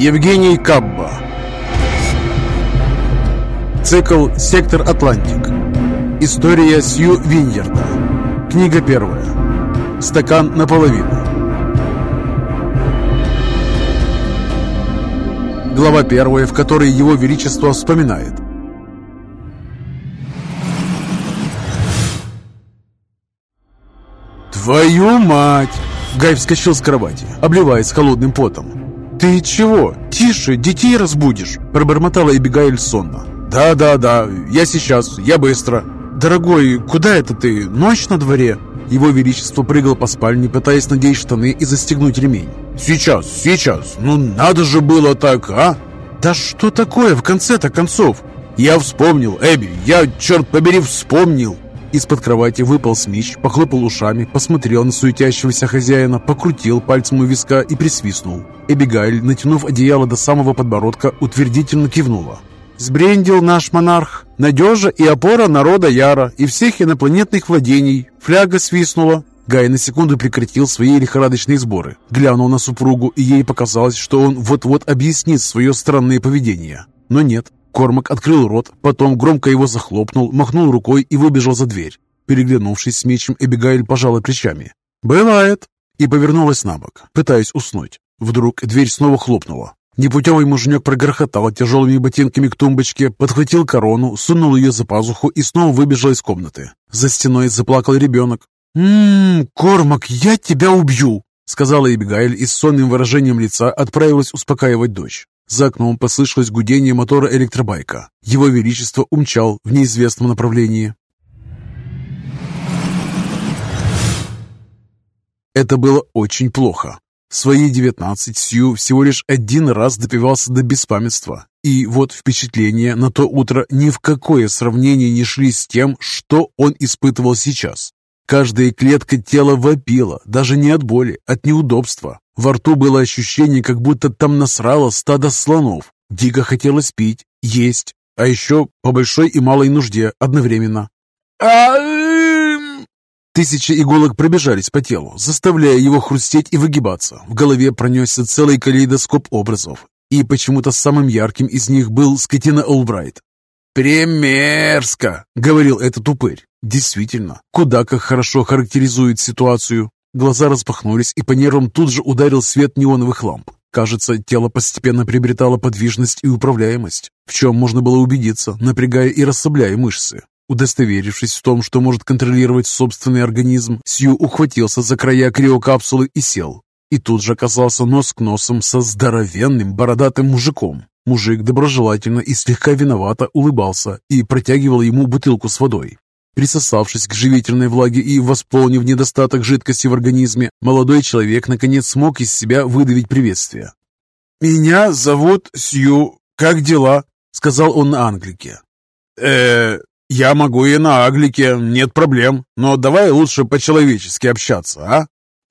Евгений Кабба. Цикл «Сектор Атлантик» История Сью Виньерда. Книга первая. Стакан наполовину. Глава первая, в которой Его Величество вспоминает. «Твою мать!» Гай вскочил с кровати, обливаясь холодным потом. «Ты чего? Тише, детей разбудишь!» Пробормотала Эбигайль сонно. «Да-да-да, я сейчас, я быстро!» «Дорогой, куда это ты? Ночь на дворе?» Его Величество прыгал по спальне, пытаясь надеть штаны и застегнуть ремень. «Сейчас, сейчас! Ну надо же было так, а!» «Да что такое в конце-то концов?» «Я вспомнил, Эбби, я, черт побери, вспомнил!» Из-под кровати выпал Смич, похлопал ушами, посмотрел на суетящегося хозяина, покрутил пальцем у виска и присвистнул. Эбигайль, натянув одеяло до самого подбородка, утвердительно кивнула. «Сбрендил наш монарх. Надежа и опора народа Яра и всех инопланетных владений. Фляга свистнула». Гай на секунду прекратил свои лихорадочные сборы. Глянул на супругу, и ей показалось, что он вот-вот объяснит свое странное поведение. Но нет, Кормак открыл рот, потом громко его захлопнул, махнул рукой и выбежал за дверь. Переглянувшись с мечем, Эбигайль пожала плечами. «Бывает!» и повернулась на бок, пытаясь уснуть. Вдруг дверь снова хлопнула. Непутевый муженек прогрохотал тяжелыми ботинками к тумбочке, подхватил корону, сунул ее за пазуху и снова выбежал из комнаты. За стеной заплакал ребенок. «Ммм, Кормак, я тебя убью!» сказала Эбигайль и с сонным выражением лица отправилась успокаивать дочь. За окном послышалось гудение мотора электробайка. Его Величество умчал в неизвестном направлении. Это было очень плохо. В свои девятнадцать Сью всего лишь один раз допивался до беспамятства. И вот впечатления на то утро ни в какое сравнение не шли с тем, что он испытывал сейчас. Каждая клетка тела вопила, даже не от боли, от неудобства. Во рту было ощущение, как будто там насрало стадо слонов. Дико хотелось пить, есть, а еще по большой и малой нужде одновременно. Тысячи иголок пробежались по телу, заставляя его хрустеть и выгибаться. В голове пронесся целый калейдоскоп образов, и почему-то самым ярким из них был скотина Олбрайт. «Примерзко!» — говорил этот упырь. Действительно, куда как хорошо характеризует ситуацию. Глаза распахнулись, и по нервам тут же ударил свет неоновых ламп. Кажется, тело постепенно приобретало подвижность и управляемость, в чем можно было убедиться, напрягая и расслабляя мышцы. Удостоверившись в том, что может контролировать собственный организм, Сью ухватился за края криокапсулы и сел. И тут же оказался нос к носом со здоровенным бородатым мужиком. Мужик доброжелательно и слегка виновато улыбался и протягивал ему бутылку с водой. Присосавшись к живительной влаге и восполнив недостаток жидкости в организме, молодой человек наконец смог из себя выдавить приветствие. «Меня зовут Сью. Как дела?» — сказал он на англике. э я могу и на англике, нет проблем, но давай лучше по-человечески общаться, а?»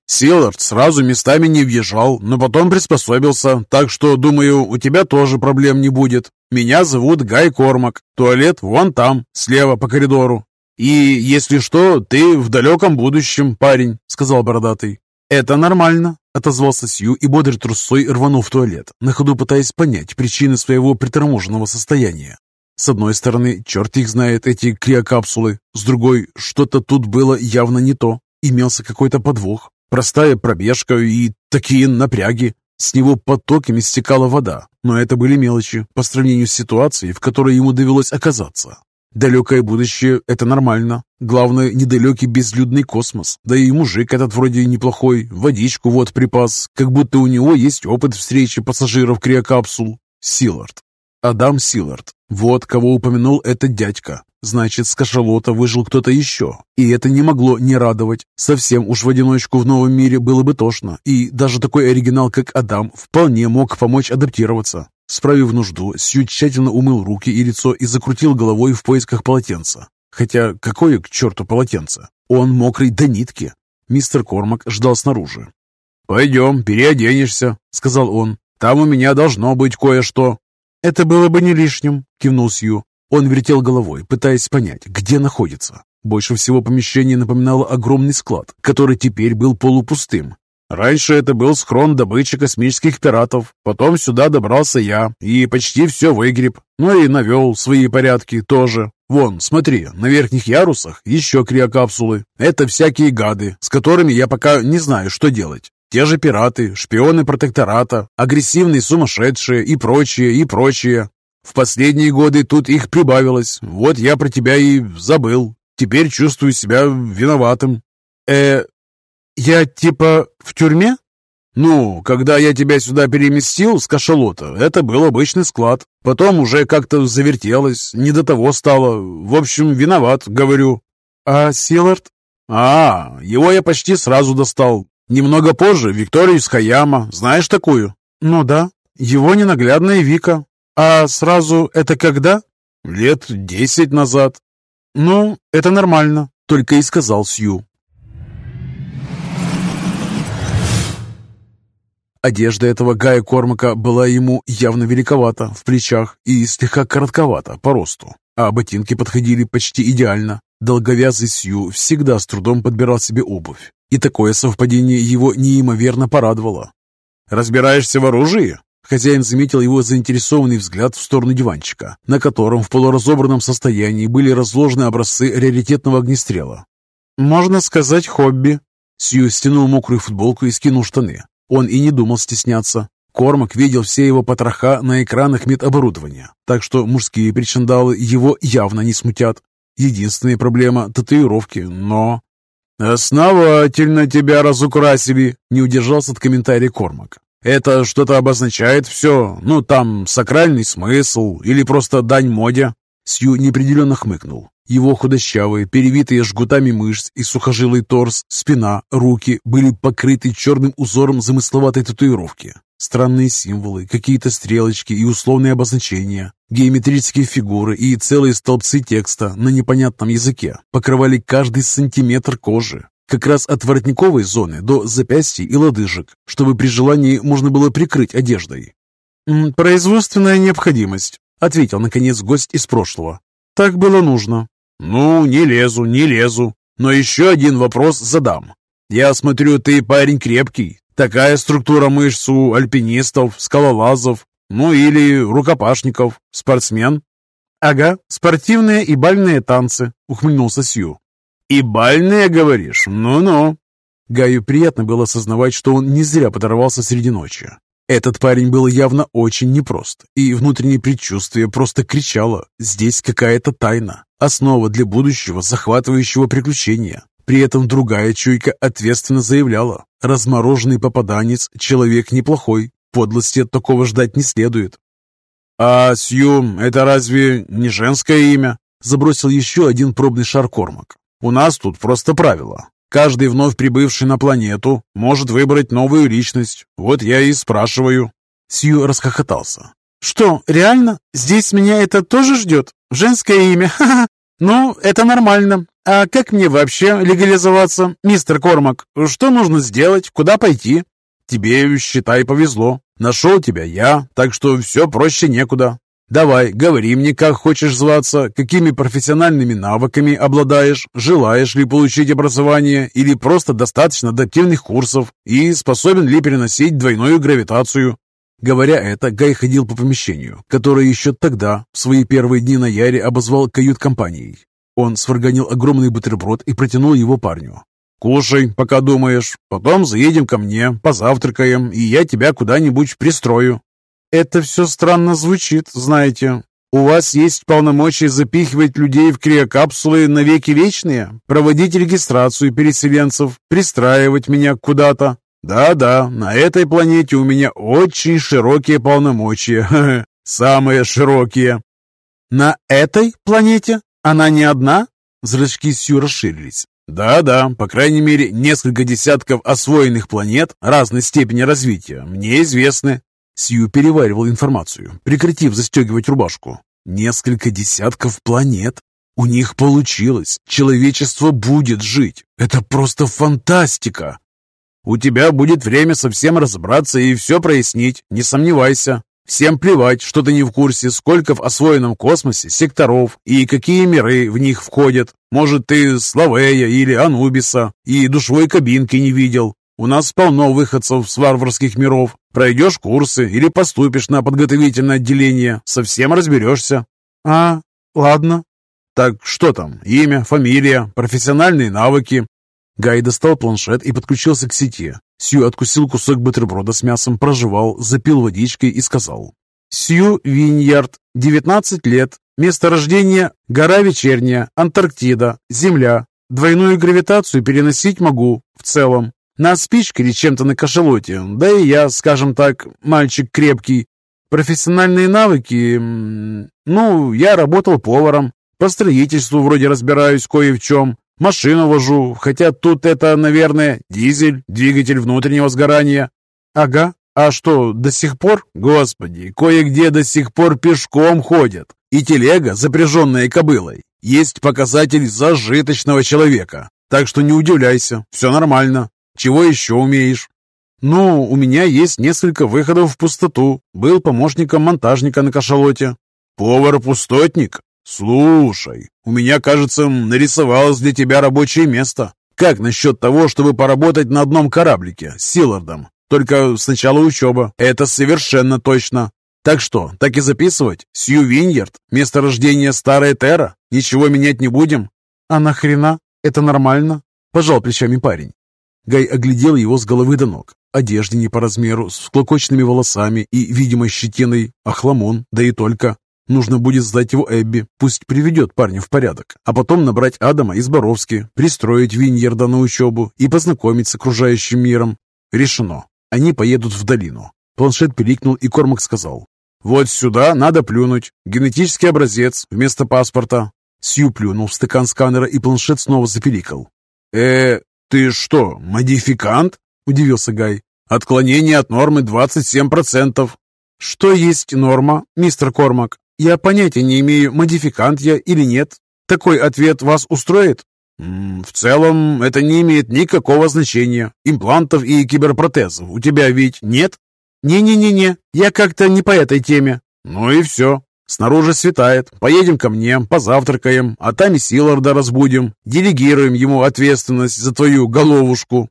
Силард сразу местами не въезжал, но потом приспособился, так что, думаю, у тебя тоже проблем не будет. Меня зовут Гай Кормак, туалет вон там, слева по коридору. «И, если что, ты в далеком будущем, парень», — сказал бородатый. «Это нормально», — отозвался Сью и бодрой трусой рванул в туалет, на ходу пытаясь понять причины своего приторможенного состояния. С одной стороны, черт их знает, эти криокапсулы. С другой, что-то тут было явно не то. Имелся какой-то подвох. Простая пробежка и такие напряги. С него потоками стекала вода, но это были мелочи по сравнению с ситуацией, в которой ему довелось оказаться. Далекое будущее – это нормально. Главное, недалекий безлюдный космос. Да и мужик этот вроде неплохой. Водичку вот припас. Как будто у него есть опыт встречи пассажиров криокапсул. Силард. Адам Силард. Вот кого упомянул этот дядька. Значит, с кашалота выжил кто-то еще. И это не могло не радовать. Совсем уж в одиночку в новом мире было бы тошно. И даже такой оригинал, как Адам, вполне мог помочь адаптироваться. Справив нужду, Сью тщательно умыл руки и лицо и закрутил головой в поисках полотенца. Хотя какое к черту полотенце? Он мокрый до нитки. Мистер Кормак ждал снаружи. «Пойдем, переоденешься», — сказал он. «Там у меня должно быть кое-что». «Это было бы не лишним», — кивнул Сью. Он вертел головой, пытаясь понять, где находится. Больше всего помещение напоминало огромный склад, который теперь был полупустым. Раньше это был схрон добычи космических пиратов. Потом сюда добрался я и почти все выгреб. Ну и навел свои порядки тоже. Вон, смотри, на верхних ярусах еще криокапсулы. Это всякие гады, с которыми я пока не знаю, что делать. Те же пираты, шпионы протектората, агрессивные сумасшедшие и прочее, и прочее. В последние годы тут их прибавилось. Вот я про тебя и забыл. Теперь чувствую себя виноватым. Э, я типа в тюрьме? Ну, когда я тебя сюда переместил с кашалота, это был обычный склад. Потом уже как-то завертелось, не до того стало. В общем, виноват, говорю. А Силард? А, его я почти сразу достал. Немного позже Викторию из Хаяма. Знаешь такую? Ну да, его ненаглядная Вика. А сразу это когда? Лет десять назад. Ну, это нормально, только и сказал Сью. Одежда этого Гая Кормака была ему явно великовата в плечах и слегка коротковата по росту, а ботинки подходили почти идеально. Долговязый Сью всегда с трудом подбирал себе обувь, и такое совпадение его неимоверно порадовало. «Разбираешься в оружии?» Хозяин заметил его заинтересованный взгляд в сторону диванчика, на котором в полуразобранном состоянии были разложены образцы раритетного огнестрела. «Можно сказать, хобби». Сью стянул мокрую футболку и скинул штаны. Он и не думал стесняться. Кормак видел все его потроха на экранах медоборудования, так что мужские причиндалы его явно не смутят. Единственная проблема – татуировки, но... «Основательно тебя разукрасили», – не удержался от комментария Кормак. «Это что-то обозначает все? Ну, там, сакральный смысл или просто дань моде?» Сью неопределенно хмыкнул. Его худощавые, перевитые жгутами мышц и сухожилый торс, спина, руки были покрыты черным узором замысловатой татуировки. Странные символы, какие-то стрелочки и условные обозначения, геометрические фигуры и целые столбцы текста на непонятном языке покрывали каждый сантиметр кожи, как раз от воротниковой зоны до запястья и лодыжек, чтобы при желании можно было прикрыть одеждой. «Производственная необходимость», — ответил, наконец, гость из прошлого. «Так было нужно. «Ну, не лезу, не лезу. Но еще один вопрос задам. Я смотрю, ты парень крепкий. Такая структура мышц у альпинистов, скалолазов, ну или рукопашников. Спортсмен?» «Ага, спортивные и бальные танцы», — ухмыльнулся Сью. «И бальные, говоришь? Ну-ну». Гаю приятно было осознавать, что он не зря подорвался среди ночи. Этот парень был явно очень непрост, и внутреннее предчувствие просто кричало «Здесь какая-то тайна, основа для будущего захватывающего приключения». При этом другая чуйка ответственно заявляла «Размороженный попаданец – человек неплохой, подлости от такого ждать не следует». «А Сью – это разве не женское имя?» – забросил еще один пробный шар Кормак. «У нас тут просто правило. Каждый вновь прибывший на планету может выбрать новую личность. Вот я и спрашиваю». Сью расхохотался. «Что, реально? Здесь меня это тоже ждет? Женское имя? Ха-ха! Ну, это нормально. А как мне вообще легализоваться, мистер Кормак? Что нужно сделать? Куда пойти?» «Тебе, считай, повезло. Нашел тебя я, так что все проще некуда. Давай, говори мне, как хочешь зваться, какими профессиональными навыками обладаешь, желаешь ли получить образование или просто достаточно адаптивных курсов и способен ли переносить двойную гравитацию. Говоря это, Гай ходил по помещению, которое еще тогда, в свои первые дни на Яре, обозвал кают-компанией. Он сварганил огромный бутерброд и протянул его парню. «Кушай, пока думаешь. Потом заедем ко мне, позавтракаем, и я тебя куда-нибудь пристрою». «Это все странно звучит, знаете. У вас есть полномочия запихивать людей в криокапсулы на веки вечные, проводить регистрацию переселенцев, пристраивать меня куда-то?» «Да-да, на этой планете у меня очень широкие полномочия. Самые широкие». «На этой планете? Она не одна?» Зрачки Сью расширились. «Да-да, по крайней мере, несколько десятков освоенных планет разной степени развития мне известны. Сью переваривал информацию, прекратив застегивать рубашку. Несколько десятков планет. У них получилось. Человечество будет жить. Это просто фантастика. У тебя будет время совсем разобраться и все прояснить, не сомневайся. Всем плевать, что ты не в курсе, сколько в освоенном космосе секторов и какие миры в них входят. Может, ты Славея или Анубиса и душевой кабинки не видел. У нас полно выходцев с варварских миров. Пройдешь курсы или поступишь на подготовительное отделение, совсем разберешься». «А, ладно». «Так что там? Имя, фамилия, профессиональные навыки?» Гай достал планшет и подключился к сети. Сью откусил кусок бутерброда с мясом, прожевал, запил водичкой и сказал. «Сью Виньярд, 19 лет, место рождения – гора Вечерняя, Антарктида, Земля. Двойную гравитацию переносить могу, в целом. На спичке или чем-то на кашалоте, да и я, скажем так, мальчик крепкий. Профессиональные навыки... Ну, я работал поваром, по строительству вроде разбираюсь кое в чем. Машину вожу, хотя тут это, наверное, дизель, двигатель внутреннего сгорания. Ага, а что, до сих пор? Господи, кое-где до сих пор пешком ходят. И телега, запряженная кобылой, есть показатель зажиточного человека. Так что не удивляйся, все нормально. Чего еще умеешь?» «Ну, у меня есть несколько выходов в пустоту. Был помощником монтажника на кашалоте». «Повар-пустотник? Слушай, у меня, кажется, нарисовалось для тебя рабочее место. Как насчет того, чтобы поработать на одном кораблике с Силардом? Только сначала учеба. Это совершенно точно. Так что, так и записывать? Сью Виньярд? Место рождения Старая Терра? Ничего менять не будем?» «А нахрена? Это нормально?» Пожал плечами парень. Гай оглядел его с головы до ног. Одежда не по размеру, с вклокоченными волосами и видимой щетиной, охламон, да и только. Нужно будет сдать его Эбби, пусть приведет парня в порядок, а потом набрать Адама из Боровски, пристроить Виньерда на учебу и познакомить с окружающим миром. Решено. Они поедут в долину. Планшет пиликнул, и Кормак сказал. «Вот сюда надо плюнуть. Генетический образец вместо паспорта». Сью плюнул в стакан сканера, и планшет снова запиликал. «Э, «Ты что, модификант?» – удивился Гай. «Отклонение от нормы 27%. «Что есть норма, мистер Кормак? Я понятия не имею, модификант я или нет. Такой ответ вас устроит?» «В целом, это не имеет никакого значения. Имплантов и киберпротезов у тебя ведь нет?» «Не-не-не-не, я как-то не по этой теме». «Ну и все. Снаружи светает. Поедем ко мне, позавтракаем, а там и Силарда разбудим. Делегируем ему ответственность за твою головушку.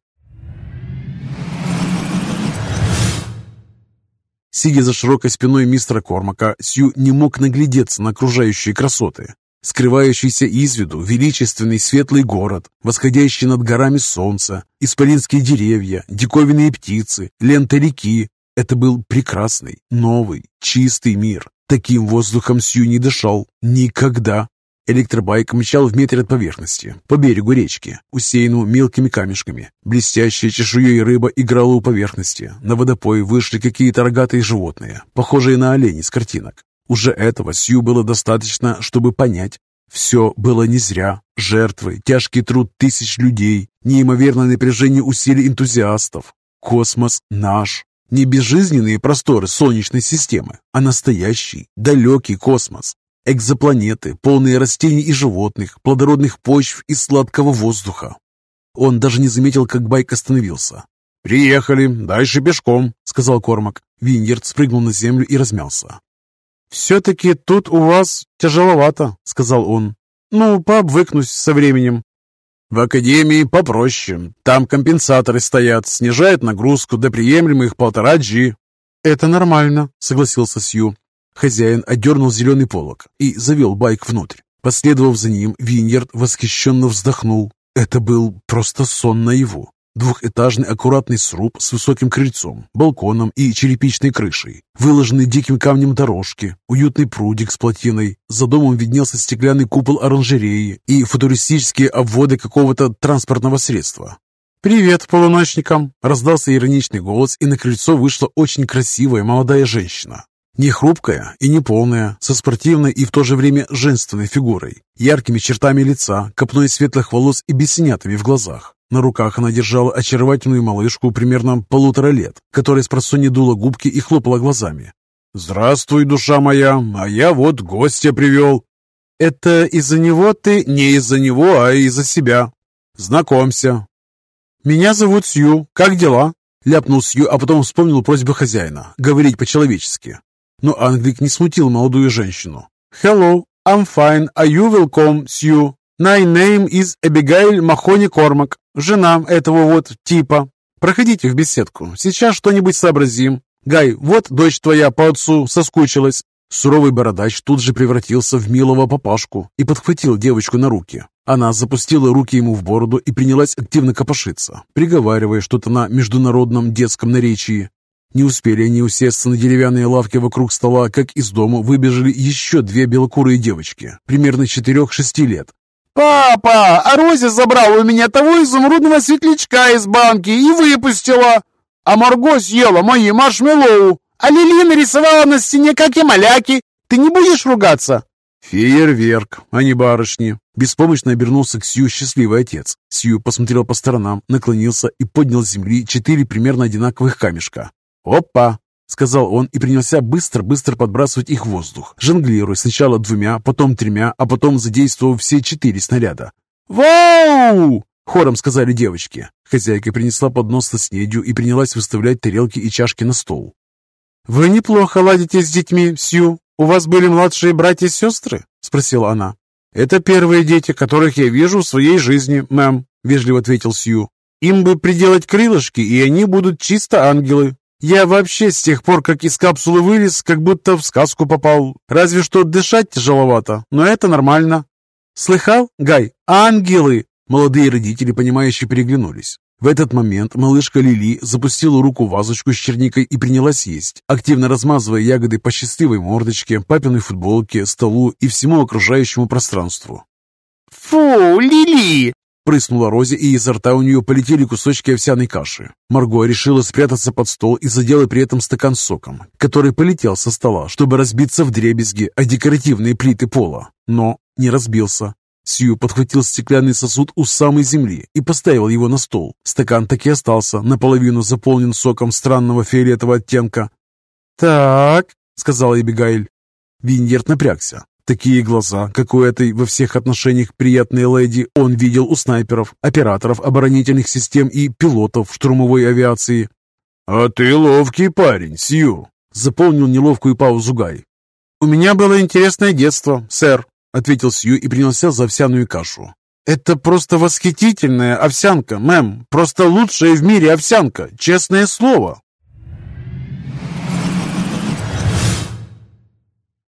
Сидя за широкой спиной мистера Кормака, Сью не мог наглядеться на окружающие красоты. Скрывающийся из виду величественный светлый город, восходящий над горами солнца, исполинские деревья, диковинные птицы, лента реки. Это был прекрасный, новый, чистый мир, Таким воздухом Сью не дышал. Никогда. Электробайк мчал в метре от поверхности, по берегу речки, усеянному мелкими камешками. Блестящая чешуей рыба играла у поверхности. На водопой вышли какие-то рогатые животные, похожие на оленей с картинок. Уже этого Сью было достаточно, чтобы понять. Все было не зря. Жертвы, тяжкий труд тысяч людей, неимоверное напряжение усилий энтузиастов. Космос наш. Не безжизненные просторы Солнечной системы, а настоящий, далекий космос. Экзопланеты, полные растений и животных, плодородных почв и сладкого воздуха. Он даже не заметил, как байк остановился. «Приехали, дальше пешком», — сказал Кормак. Виньерд спрыгнул на землю и размялся. «Все-таки тут у вас тяжеловато», — сказал он. «Ну, пообвыкнусь со временем. В академии попроще. Там компенсаторы стоят, снижают нагрузку до приемлемых полтора G. Это нормально, согласился Сью. Хозяин отдернул зеленый полог и завел байк внутрь. Последовав за ним, Виньерд восхищенно вздохнул. Это был просто сон наяву. Двухэтажный аккуратный сруб с высоким крыльцом, балконом и черепичной крышей, выложенный диким камнем дорожки, уютный прудик с плотиной. За домом виднелся стеклянный купол оранжереи и футуристические обводы какого-то транспортного средства. «Привет полуночникам!» – раздался ироничный голос, и на крыльцо вышла очень красивая молодая женщина. Не хрупкая и не полная, со спортивной и в то же время женственной фигурой, яркими чертами лица, копной светлых волос и бесенятами в глазах. На руках она держала очаровательную малышку примерно полутора лет, которая с просонья дула губки и хлопала глазами. «Здравствуй, душа моя, а я вот гостя привел». «Это из-за него ты?» «Не из-за него, а из-за себя. Знакомься». «Меня зовут Сью. Как дела?» Ляпнул Сью, а потом вспомнил просьбу хозяина – говорить по-человечески. Но Англик не смутил молодую женщину. «Hello, I'm fine. Are you welcome, Сью?» My name is Abigail Махони Кормак, жена этого вот типа. проходите в беседку. Сейчас что-нибудь сообразим. Гай, вот дочь твоя по отцу соскучилась». Суровый бородач тут же превратился в милого папашку и подхватил девочку на руки. Она запустила руки ему в бороду и принялась активно копошиться, приговаривая что-то на международном детском наречии. Не успели они усесться на деревянные лавки вокруг стола, как из дома выбежали еще две белокурые девочки, примерно четырех-шести лет. «Папа, а Рози забрала у меня того изумрудного светлячка из банки и выпустила, а Марго съела мои маршмеллоу, а Лили нарисовала на стене как и маляки. Ты не будешь ругаться?» «Фейерверк, а не барышни!» Беспомощно обернулся к Сью счастливый отец. Сью посмотрел по сторонам, наклонился и поднял с земли четыре примерно одинаковых камешка. «Опа!» — сказал он и принялся быстро-быстро подбрасывать их в воздух, жонглируя сначала двумя, потом тремя, а потом задействовав все четыре снаряда. «Вау!» — хором сказали девочки. Хозяйка принесла поднос со снедью и принялась выставлять тарелки и чашки на стол. «Вы неплохо ладите с детьми, Сью. У вас были младшие братья и сестры?» — спросила она. «Это первые дети, которых я вижу в своей жизни, мэм», — вежливо ответил Сью. «Им бы приделать крылышки, и они будут чисто ангелы. Я вообще с тех пор, как из капсулы вылез, как будто в сказку попал. Разве что дышать тяжеловато, но это нормально. Слыхал, Гай? Ангелы! Молодые родители, понимающие, переглянулись. В этот момент малышка Лили запустила руку в вазочку с черникой и принялась есть, активно размазывая ягоды по счастливой мордочке, папиной футболке, столу и всему окружающему пространству. «Фу, Лили!» Прыснула Рози, и изо рта у нее полетели кусочки овсяной каши. Марго решила спрятаться под стол и задела при этом стакан с соком, который полетел со стола, чтобы разбиться в дребезги о декоративные плиты пола. Но не разбился. Сью подхватил стеклянный сосуд у самой земли и поставил его на стол. Стакан так и остался, наполовину заполнен соком странного фиолетового оттенка. «Так», — сказала Эбигайль. Виньерд напрягся. Такие глаза, как у этой во всех отношениях приятной леди, он видел у снайперов, операторов оборонительных систем и пилотов штурмовой авиации. «А ты ловкий парень, Сью!» — заполнил неловкую паузу Гай. «У меня было интересное детство, сэр», — ответил Сью и принялся за овсяную кашу. «Это просто восхитительная овсянка, мэм, просто лучшая в мире овсянка, честное слово!»